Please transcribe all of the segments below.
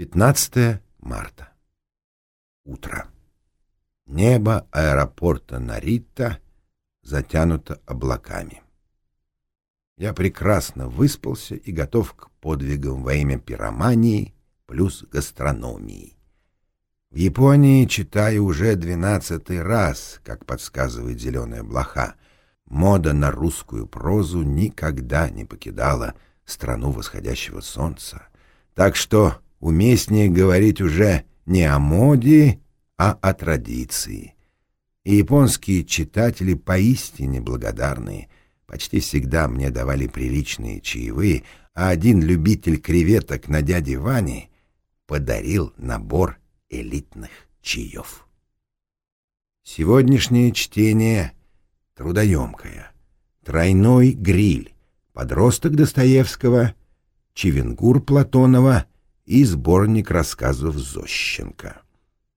15 марта. Утро. Небо аэропорта Нарита затянуто облаками. Я прекрасно выспался и готов к подвигам во имя пиромании плюс гастрономии. В Японии читаю уже двенадцатый раз, как подсказывает зеленая блоха. Мода на русскую прозу никогда не покидала страну восходящего солнца. Так что уместнее говорить уже не о моде, а о традиции. И японские читатели поистине благодарные. Почти всегда мне давали приличные чаевые, а один любитель креветок на дяде Ване подарил набор элитных чаев. Сегодняшнее чтение трудоемкое. Тройной гриль, подросток Достоевского, Чевенгур Платонова и сборник рассказов Зощенко.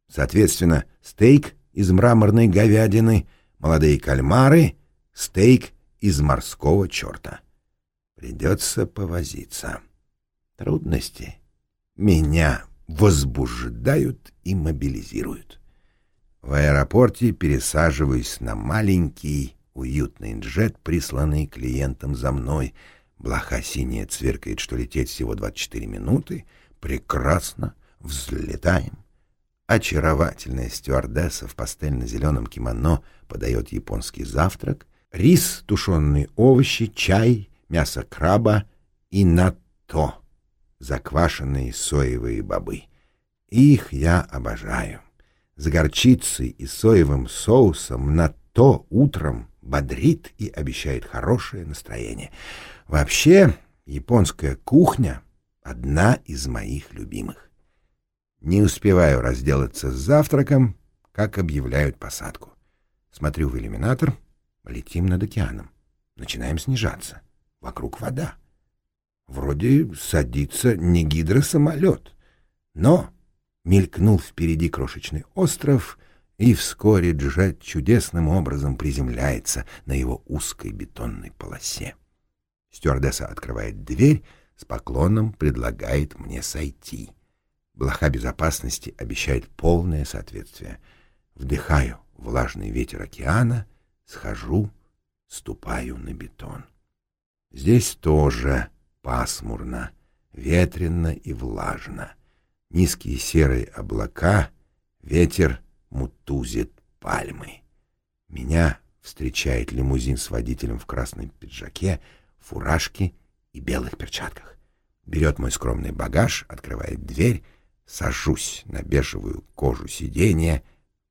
Соответственно, стейк из мраморной говядины, молодые кальмары, стейк из морского черта. Придется повозиться. Трудности меня возбуждают и мобилизируют. В аэропорте пересаживаюсь на маленький, уютный джет, присланный клиентом за мной. Блоха синяя цверкает, что лететь всего 24 минуты — Прекрасно. Взлетаем. Очаровательная стюардесса в пастельно-зеленом кимоно подает японский завтрак. Рис, тушеные овощи, чай, мясо краба и нато, заквашенные соевые бобы. Их я обожаю. С горчицей и соевым соусом нато утром бодрит и обещает хорошее настроение. Вообще, японская кухня одна из моих любимых. Не успеваю разделаться с завтраком, как объявляют посадку. Смотрю в иллюминатор, летим над океаном. Начинаем снижаться. Вокруг вода. Вроде садится не гидросамолет, но мелькнул впереди крошечный остров, и вскоре Джет чудесным образом приземляется на его узкой бетонной полосе. Стюардесса открывает дверь, с поклоном предлагает мне сойти. Блоха безопасности обещает полное соответствие. Вдыхаю влажный ветер океана, схожу, ступаю на бетон. Здесь тоже пасмурно, ветрено и влажно. Низкие серые облака, ветер мутузит пальмы. Меня встречает лимузин с водителем в красном пиджаке, фуражке и белых перчатках. Берет мой скромный багаж, открывает дверь, сажусь на бежевую кожу сиденья.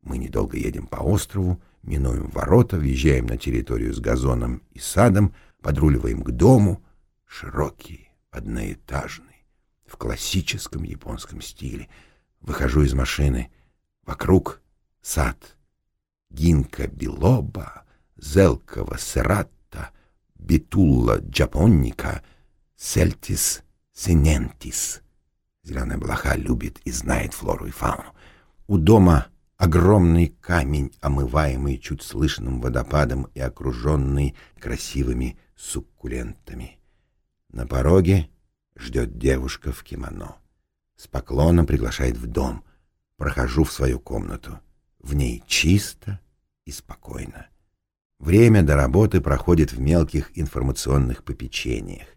Мы недолго едем по острову, минуем ворота, въезжаем на территорию с газоном и садом, подруливаем к дому, широкий, одноэтажный, в классическом японском стиле. Выхожу из машины. Вокруг сад. Гинка билоба, зелкова сератта, битулла джапонника — Сельтис синентис. Зеленая блоха любит и знает флору и фауну. У дома огромный камень, омываемый чуть слышным водопадом и окруженный красивыми суккулентами. На пороге ждет девушка в кимоно. С поклоном приглашает в дом. Прохожу в свою комнату. В ней чисто и спокойно. Время до работы проходит в мелких информационных попечениях.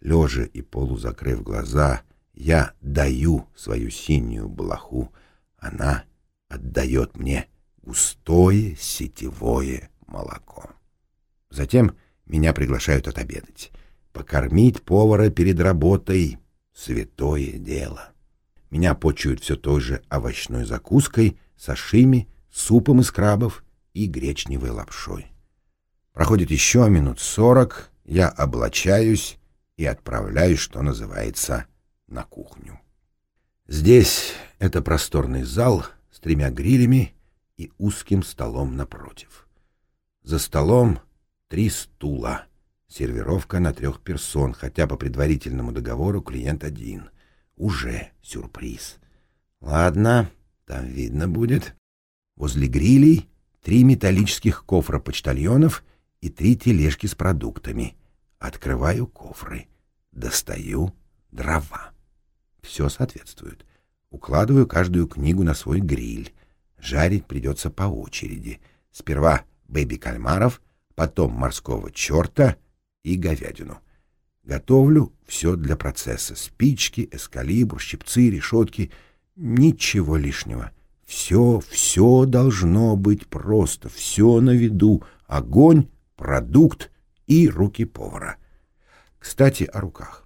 Лежа и полузакрыв глаза, я даю свою синюю блоху. Она отдает мне густое сетевое молоко. Затем меня приглашают отобедать. Покормить повара перед работой — святое дело. Меня почуют все той же овощной закуской, сашими, супом из крабов и гречневой лапшой. Проходит еще минут сорок, я облачаюсь и отправляюсь, что называется, на кухню. Здесь это просторный зал с тремя грилями и узким столом напротив. За столом три стула, сервировка на трех персон, хотя по предварительному договору клиент один. Уже сюрприз. Ладно, там видно будет. Возле грилей три металлических кофра почтальонов и три тележки с продуктами. Открываю кофры. Достаю дрова. Все соответствует. укладываю каждую книгу на свой гриль. Жарить придется по очереди. Сперва бэби-кальмаров, потом морского черта и говядину. Готовлю все для процесса. Спички, эскалибр, щипцы, решетки. Ничего лишнего. Все, все должно быть просто. Все на виду. Огонь, продукт и руки повара. Кстати, о руках.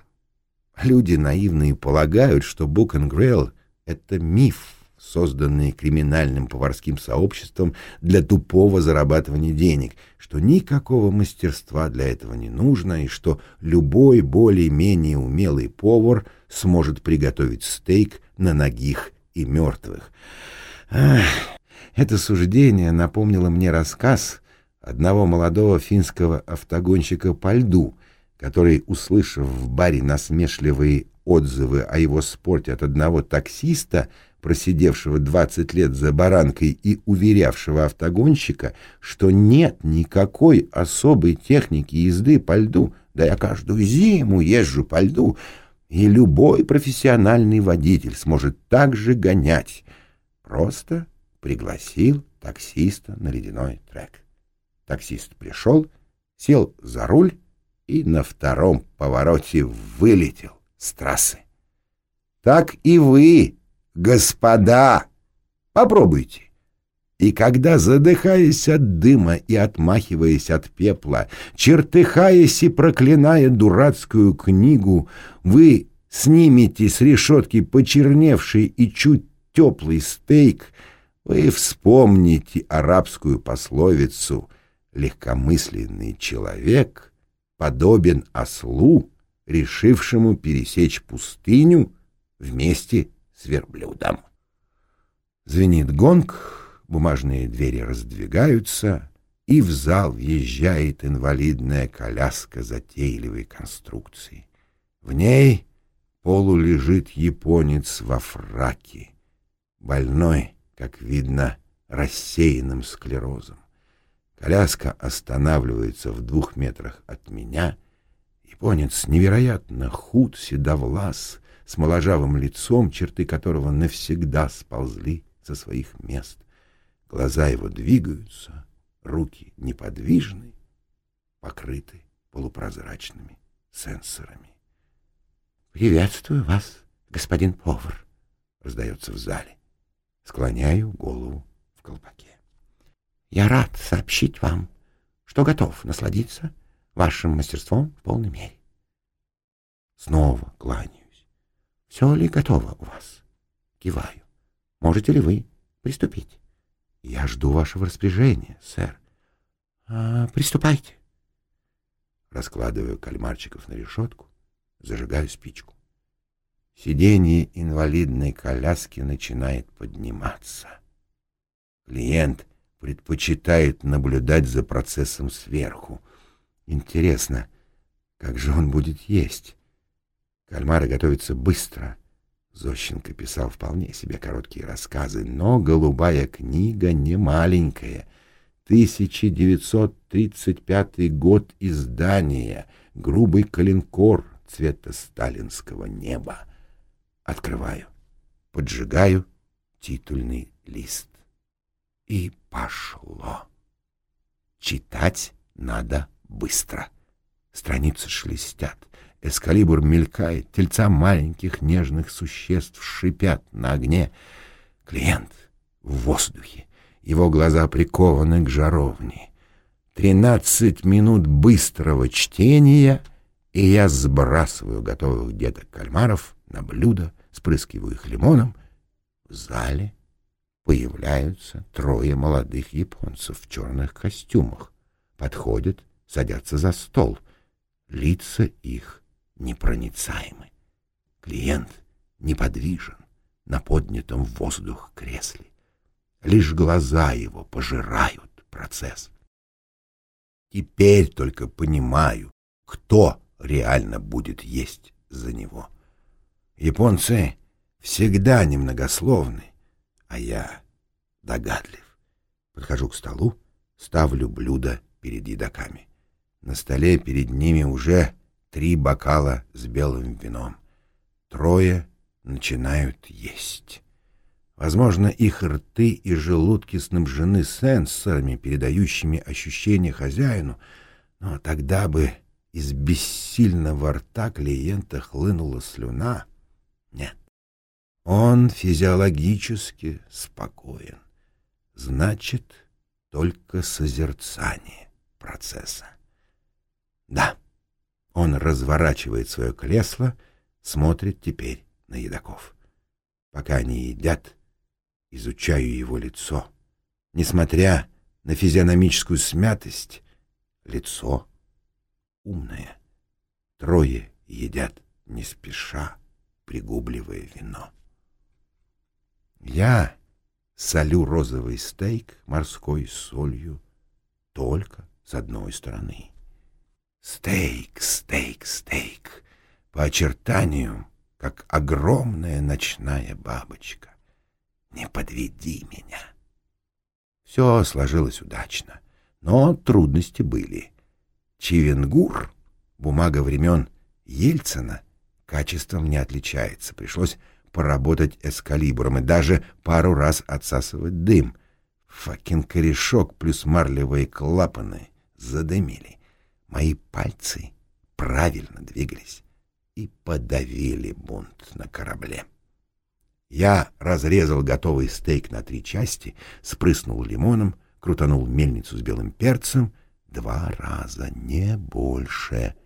Люди наивные полагают, что Grail — это миф, созданный криминальным поварским сообществом для тупого зарабатывания денег, что никакого мастерства для этого не нужно и что любой более-менее умелый повар сможет приготовить стейк на ногих и мертвых. Ах, это суждение напомнило мне рассказ одного молодого финского автогонщика по льду, который, услышав в баре насмешливые отзывы о его спорте от одного таксиста, просидевшего 20 лет за баранкой и уверявшего автогонщика, что нет никакой особой техники езды по льду, да я каждую зиму езжу по льду, и любой профессиональный водитель сможет так же гонять. Просто пригласил таксиста на ледяной трек. Таксист пришел, сел за руль и на втором повороте вылетел с трассы. Так и вы Господа, попробуйте. И когда, задыхаясь от дыма и отмахиваясь от пепла, чертыхаясь и проклиная дурацкую книгу, вы снимете с решетки почерневший и чуть теплый стейк, вы вспомните арабскую пословицу «Легкомысленный человек подобен ослу, решившему пересечь пустыню вместе с верблюдом. Звенит гонг, бумажные двери раздвигаются, и в зал въезжает инвалидная коляска затейливой конструкции. В ней полулежит японец во фраке, больной, как видно, рассеянным склерозом. Коляска останавливается в двух метрах от меня. Японец невероятно худ, седовлас, с моложавым лицом, черты которого навсегда сползли со своих мест. Глаза его двигаются, руки неподвижны, покрыты полупрозрачными сенсорами. «Приветствую вас, господин повар», — раздается в зале. Склоняю голову в колпаке. «Я рад сообщить вам, что готов насладиться вашим мастерством в полной мере». Снова кланяю. Все ли готово у вас? Киваю. Можете ли вы приступить? Я жду вашего распоряжения, сэр. А, приступайте. Раскладываю кальмарчиков на решетку, зажигаю спичку. Сиденье инвалидной коляски начинает подниматься. Клиент предпочитает наблюдать за процессом сверху. Интересно, как же он будет есть? Кальмары готовятся быстро. Зощенко писал вполне себе короткие рассказы, но «Голубая книга» не маленькая. 1935 год издания, грубый калинкор цвета сталинского неба. Открываю, поджигаю титульный лист. И пошло. Читать надо быстро. Страницы шелестят. Эскалибур мелькает, тельца маленьких нежных существ шипят на огне. Клиент в воздухе, его глаза прикованы к жаровне. Тринадцать минут быстрого чтения, и я сбрасываю готовых деток кальмаров на блюдо, спрыскиваю их лимоном. В зале появляются трое молодых японцев в черных костюмах. Подходят, садятся за стол. Лица их непроницаемы. Клиент неподвижен на поднятом в воздух кресле. Лишь глаза его пожирают процесс. Теперь только понимаю, кто реально будет есть за него. Японцы всегда немногословны, а я догадлив. Подхожу к столу, ставлю блюдо перед едоками. На столе перед ними уже три бокала с белым вином. Трое начинают есть. Возможно, их рты и желудки снабжены сенсорами, передающими ощущения хозяину, но тогда бы из бессильного рта клиента хлынула слюна. Нет, он физиологически спокоен. Значит, только созерцание процесса. Да, он разворачивает свое кресло, смотрит теперь на едоков. Пока они едят, изучаю его лицо. Несмотря на физиономическую смятость, лицо умное. Трое едят не спеша, пригубливая вино. Я солю розовый стейк морской солью только с одной стороны. Стейк, стейк, стейк. По очертанию, как огромная ночная бабочка. Не подведи меня. Все сложилось удачно, но трудности были. Чивенгур, бумага времен Ельцина, качеством не отличается. Пришлось поработать эскалибром и даже пару раз отсасывать дым. Факин корешок плюс марлевые клапаны задымили. Мои пальцы правильно двигались и подавили бунт на корабле. Я разрезал готовый стейк на три части, спрыснул лимоном, крутанул мельницу с белым перцем. Два раза, не больше.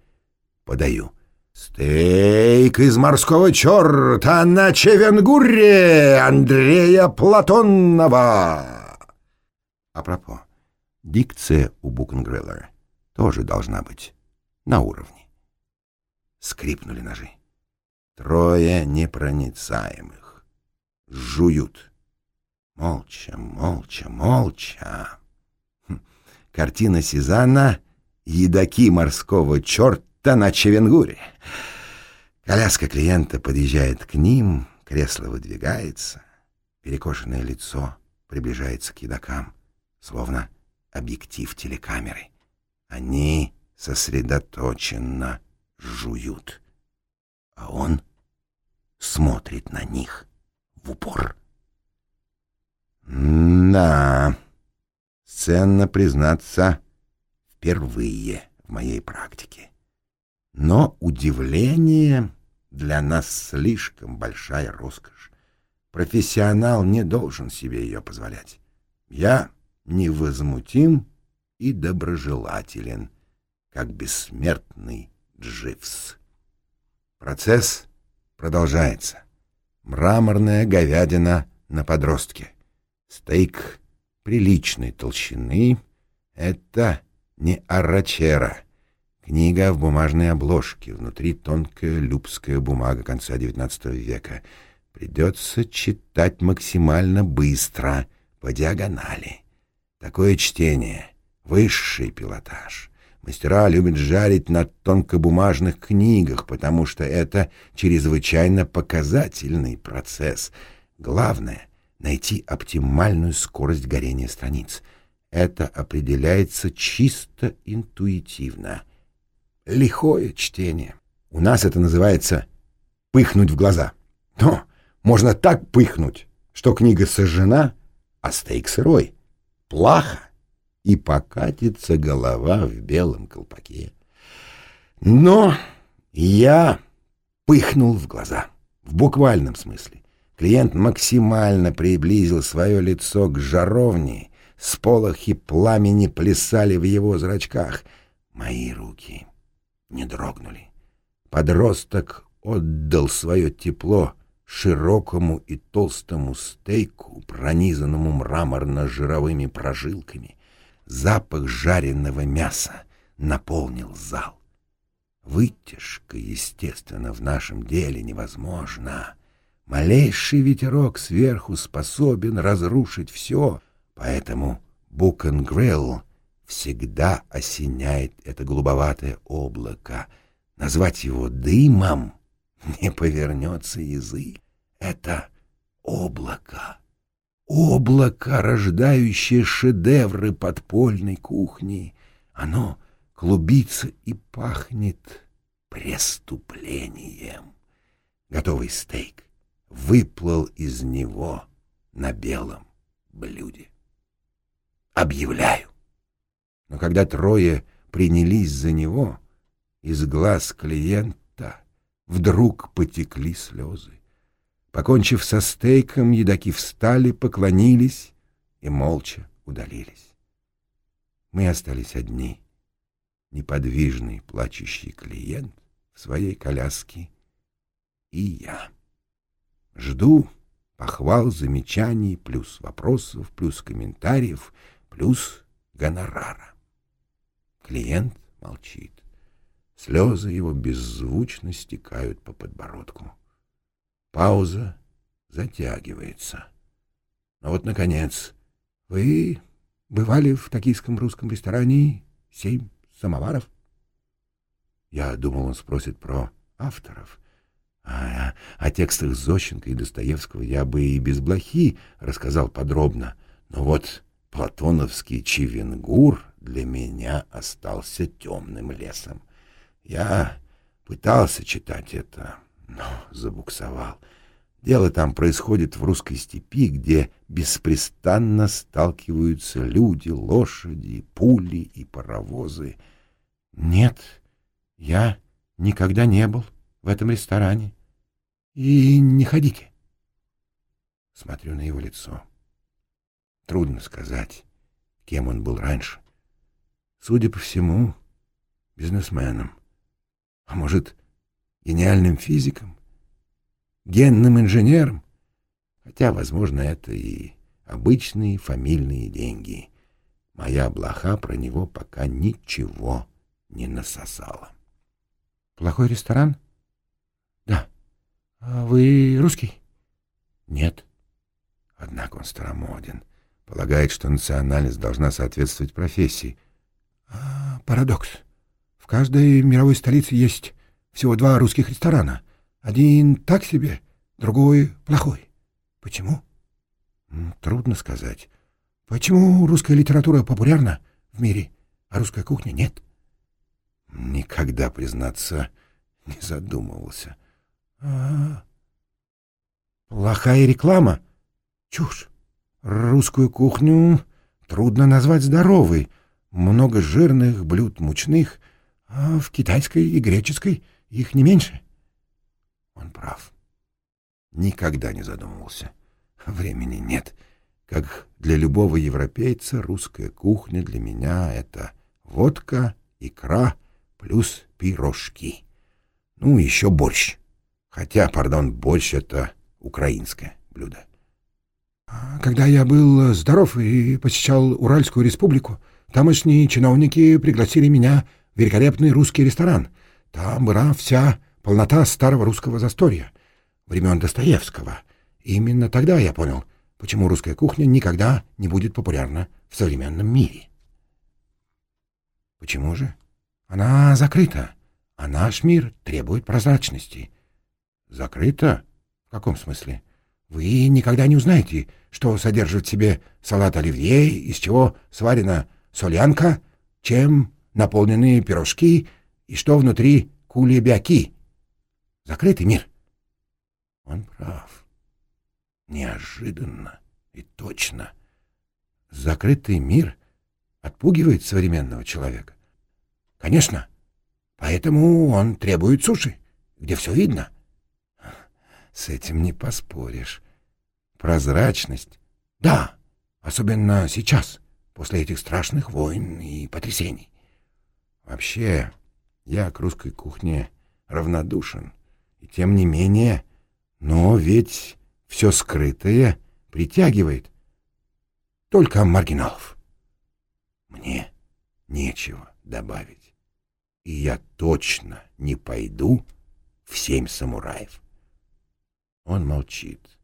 Подаю. Стейк из морского черта на Чевенгуре Андрея Платонного. Апропо, дикция у Букенгреллера тоже должна быть на уровне. Скрипнули ножи. Трое непроницаемых жуют. Молча, молча, молча. Хм. Картина Сезанна «Едоки морского черта на Чевенгуре». Коляска клиента подъезжает к ним, кресло выдвигается, перекошенное лицо приближается к едокам, словно объектив телекамеры. Они сосредоточенно жуют, а он смотрит на них в упор. Да, ценно признаться, впервые в моей практике. Но удивление для нас слишком большая роскошь. Профессионал не должен себе ее позволять. Я невозмутим и доброжелателен, как бессмертный Дживс. Процесс продолжается. Мраморная говядина на подростке. Стейк приличной толщины — это не аррачера. Книга в бумажной обложке, внутри тонкая любская бумага конца XIX века. Придется читать максимально быстро, по диагонали. Такое чтение — высший пилотаж. Мастера любят жарить на тонкобумажных книгах, потому что это чрезвычайно показательный процесс. Главное — найти оптимальную скорость горения страниц. Это определяется чисто интуитивно. Лихое чтение. У нас это называется «пыхнуть в глаза». Но можно так пыхнуть, что книга сожжена, а стейк сырой. Плохо и покатится голова в белом колпаке. Но я пыхнул в глаза, в буквальном смысле. Клиент максимально приблизил свое лицо к жаровне, сполохи пламени плясали в его зрачках. Мои руки не дрогнули. Подросток отдал свое тепло широкому и толстому стейку, пронизанному мраморно-жировыми прожилками. Запах жареного мяса наполнил зал. Вытяжка, естественно, в нашем деле невозможна. Малейший ветерок сверху способен разрушить все, поэтому Букенгрелл всегда осеняет это голубоватое облако. Назвать его дымом не повернется язык. Это облако облако, рождающее шедевры подпольной кухни. Оно клубится и пахнет преступлением. Готовый стейк, выплыл из него на белом блюде. Объявляю. Но когда трое принялись за него, из глаз клиента вдруг потекли слезы. Покончив со стейком, едоки встали, поклонились и молча удалились. Мы остались одни, неподвижный плачущий клиент в своей коляске и я. Жду похвал, замечаний, плюс вопросов, плюс комментариев, плюс гонорара. Клиент молчит. Слезы его беззвучно стекают по подбородку. Пауза затягивается. Но вот, наконец, вы бывали в токийском русском ресторане «Семь самоваров»? Я думал, он спросит про авторов. А о текстах Зощенко и Достоевского я бы и без блохи рассказал подробно. Но вот платоновский Чевенгур для меня остался темным лесом. Я пытался читать это, но забуксовал. Дело там происходит в русской степи, где беспрестанно сталкиваются люди, лошади, пули и паровозы. Нет, я никогда не был в этом ресторане. И не ходите. Смотрю на его лицо. Трудно сказать, кем он был раньше. Судя по всему, бизнесменом. А может, гениальным физиком? Генным инженером? Хотя, возможно, это и обычные фамильные деньги. Моя блоха про него пока ничего не насосала. Плохой ресторан? Да. А вы русский? Нет. Однако он старомоден. Полагает, что национальность должна соответствовать профессии. А, парадокс. В каждой мировой столице есть всего два русских ресторана. Один так себе, другой плохой. Почему? Трудно сказать. Почему русская литература популярна в мире, а русская кухня нет? Никогда, признаться, не задумывался. А, плохая реклама? Чушь. Русскую кухню трудно назвать здоровой. Много жирных блюд мучных, а в китайской и греческой их не меньше. Он прав. Никогда не задумывался. Времени нет. Как для любого европейца, русская кухня для меня — это водка, икра плюс пирожки. Ну, еще борщ. Хотя, пардон, борщ — это украинское блюдо. А когда я был здоров и посещал Уральскую республику, тамошние чиновники пригласили меня в великолепный русский ресторан. Там была вся полнота старого русского застолья, времен Достоевского. Именно тогда я понял, почему русская кухня никогда не будет популярна в современном мире. Почему же? Она закрыта, а наш мир требует прозрачности. Закрыта? В каком смысле? Вы никогда не узнаете, что содержит в себе салат оливье, из чего сварена солянка, чем наполнены пирожки и что внутри кулебяки. Закрытый мир. Он прав. Неожиданно и точно. Закрытый мир отпугивает современного человека. Конечно. Поэтому он требует суши, где все видно. С этим не поспоришь. Прозрачность. Да, особенно сейчас, после этих страшных войн и потрясений. Вообще, я к русской кухне равнодушен. И тем не менее, но ведь все скрытое притягивает только маргиналов. Мне нечего добавить. И я точно не пойду в семь самураев. Он молчит.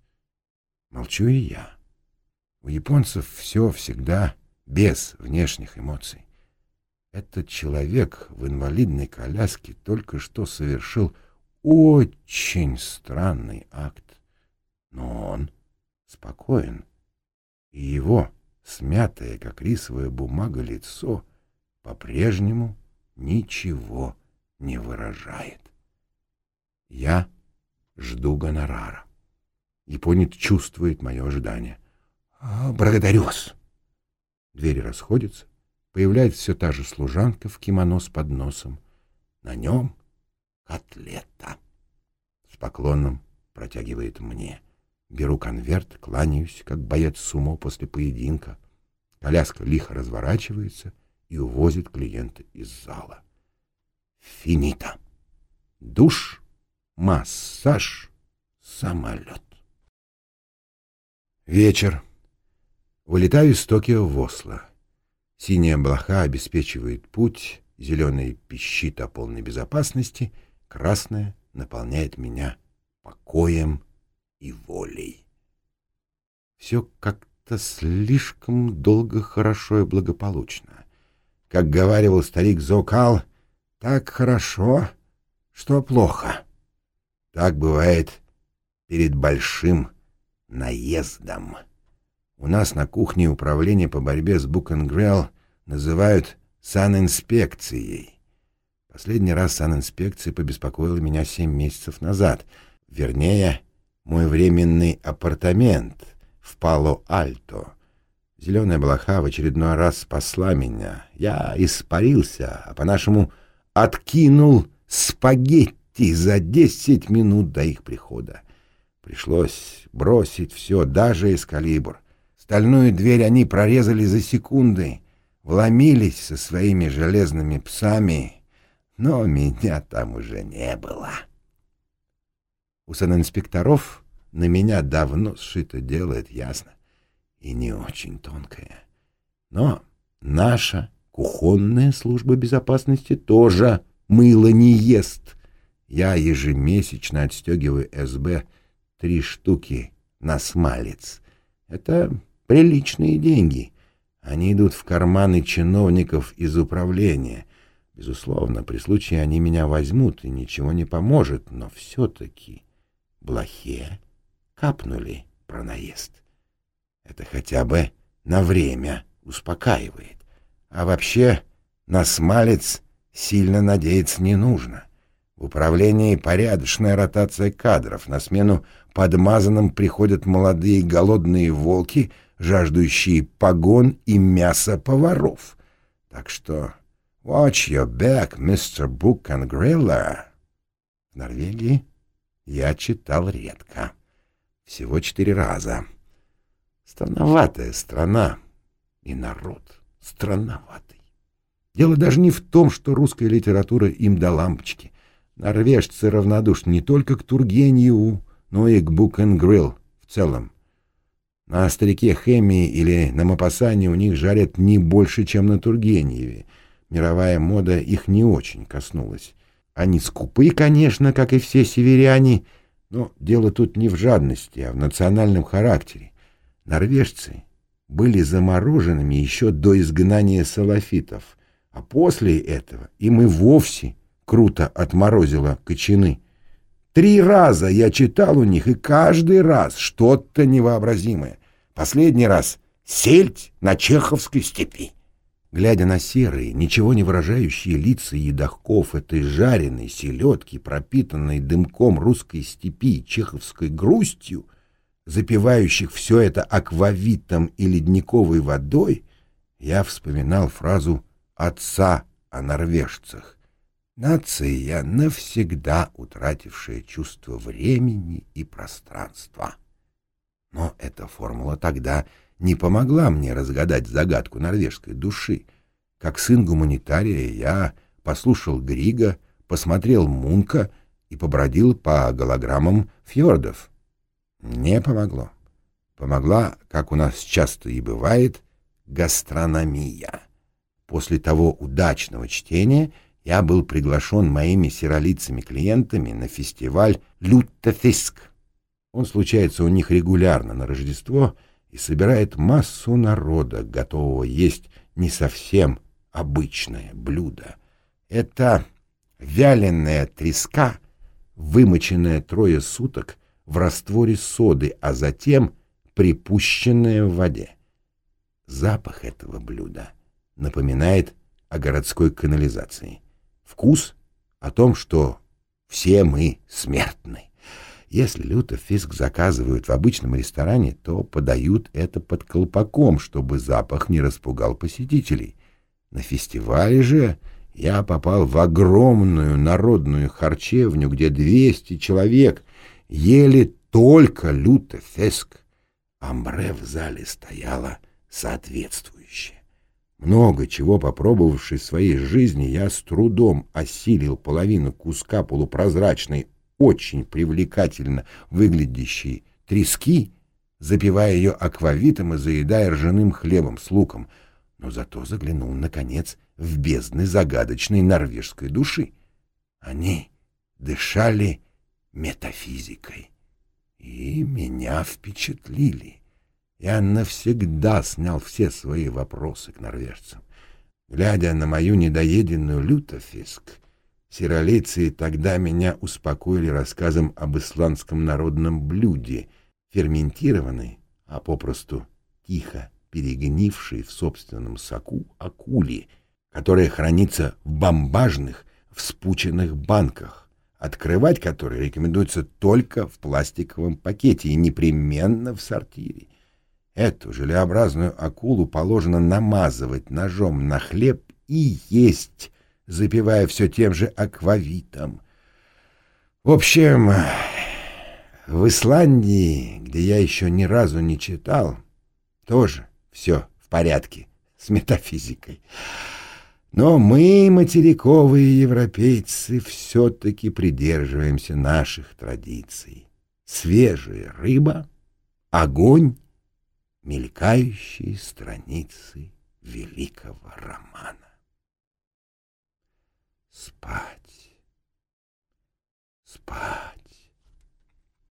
Молчу и я. У японцев все всегда без внешних эмоций. Этот человек в инвалидной коляске только что совершил очень странный акт. Но он спокоен, и его смятое, как рисовая бумага, лицо по-прежнему ничего не выражает. Я жду гонорара. Японец чувствует мое ожидание. «А, «Благодарю-с». Двери расходятся. Появляется все та же служанка в кимоно с подносом. На нем котлета. С поклоном протягивает мне. Беру конверт, кланяюсь, как боец сумо после поединка. Коляска лихо разворачивается и увозит клиента из зала. Финита. Душ, массаж, самолет. Вечер. Вылетаю из Токио в Осло. Синяя блоха обеспечивает путь, зеленый пищит о полной безопасности, красная наполняет меня покоем и волей. Все как-то слишком долго хорошо и благополучно. Как говаривал старик Зокал, так хорошо, что плохо. Так бывает перед большим наездом. У нас на кухне управления по борьбе с Букенгрелл называют санинспекцией. Последний раз санинспекция побеспокоила меня семь месяцев назад. Вернее, мой временный апартамент в Пало-Альто. Зеленая блоха в очередной раз спасла меня. Я испарился, а по-нашему откинул спагетти за десять минут до их прихода. Пришлось бросить все, даже эскалибр. Стальную дверь они прорезали за секунды, вломились со своими железными псами, но меня там уже не было. У санинспекторов на меня давно сшито делает ясно, и не очень тонкое. Но наша кухонная служба безопасности тоже мыло не ест. Я ежемесячно отстегиваю СБ три штуки на смалец. Это Приличные деньги. Они идут в карманы чиновников из управления. Безусловно, при случае они меня возьмут, и ничего не поможет, но все-таки блохе капнули про наезд. Это хотя бы на время успокаивает. А вообще на смалец сильно надеяться не нужно. В управлении порядочная ротация кадров. На смену подмазанным приходят молодые голодные волки — жаждущие погон и мяса поваров. Так что watch your back, and Griller. В Норвегии я читал редко. Всего четыре раза. Странноватая страна и народ странноватый. Дело даже не в том, что русская литература им до лампочки. Норвежцы равнодушны не только к Тургеневу, но и к Grill в целом. На старике Хэмми или на Мапасане у них жарят не больше, чем на Тургеневе. Мировая мода их не очень коснулась. Они скупы, конечно, как и все северяне, но дело тут не в жадности, а в национальном характере. Норвежцы были замороженными еще до изгнания салафитов, а после этого им и вовсе круто отморозило кочаны. Три раза я читал у них, и каждый раз что-то невообразимое. Последний раз сельдь на Чеховской степи. Глядя на серые, ничего не выражающие лица едохков этой жареной селедки, пропитанной дымком русской степи и чеховской грустью, запивающих все это аквавитом и ледниковой водой, я вспоминал фразу отца о норвежцах. Нация, навсегда утратившая чувство времени и пространства. Но эта формула тогда не помогла мне разгадать загадку норвежской души. Как сын гуманитария я послушал Грига, посмотрел Мунка и побродил по голограммам фьордов. Не помогло. Помогла, как у нас часто и бывает, гастрономия. После того удачного чтения я был приглашен моими сиролицами клиентами на фестиваль «Люттефиск». Он случается у них регулярно на Рождество и собирает массу народа, готового есть не совсем обычное блюдо. Это вяленая треска, вымоченная трое суток в растворе соды, а затем припущенная в воде. Запах этого блюда напоминает о городской канализации. Вкус о том, что все мы смертны. Если лютофиск заказывают в обычном ресторане, то подают это под колпаком, чтобы запах не распугал посетителей. На фестивале же я попал в огромную народную харчевню, где 200 человек ели только лютофиск. Амбре в зале стояло соответствующее. Много чего попробовавший в своей жизни, я с трудом осилил половину куска полупрозрачной очень привлекательно выглядящей трески, запивая ее аквавитом и заедая ржаным хлебом с луком, но зато заглянул, наконец, в бездны загадочной норвежской души. Они дышали метафизикой и меня впечатлили. Я навсегда снял все свои вопросы к норвежцам. Глядя на мою недоеденную лютофиск, Сиролицы тогда меня успокоили рассказом об исландском народном блюде, ферментированной, а попросту тихо перегнившей в собственном соку акули, которая хранится в бомбажных, вспученных банках, открывать которые рекомендуется только в пластиковом пакете и непременно в сортире. Эту желеобразную акулу положено намазывать ножом на хлеб и есть, запивая все тем же аквавитом. В общем, в Исландии, где я еще ни разу не читал, тоже все в порядке с метафизикой. Но мы, материковые европейцы, все-таки придерживаемся наших традиций. Свежая рыба, огонь, мелькающие страницы великого романа спать, спать.